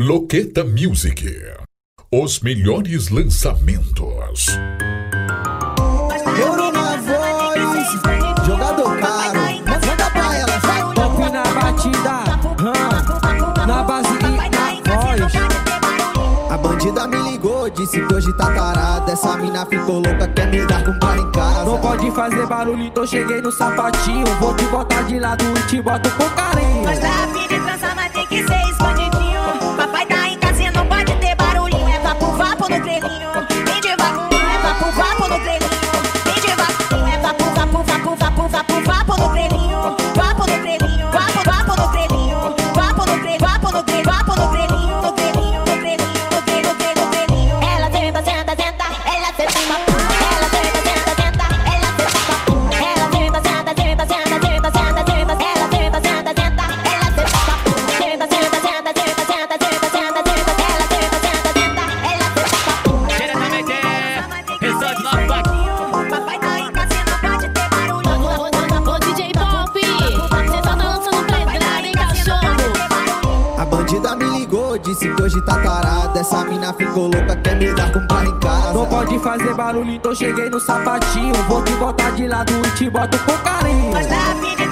Loqueta Music. Os melhores lançamentos. Euro na voz, jogador caro. Manda pra ela, vai. Top na batida, hum, na base e na voz. A bandida me ligou, disse que hoje tá tarada. Essa mina ficou louca, quer me dar com bar em casa. Não pode fazer barulho, então cheguei no sapatinho. Vou te botar de lado e te boto com carinho. Mas afim de transar, mas tem que ser escondidinho. Bandida me ligou, disse que hoje tá tarada. Essa mina ficou louca, quer me dar com bar em casa. Não pode fazer barulho, então cheguei no sapatinho. Vou te botar de lado e te boto com carinho.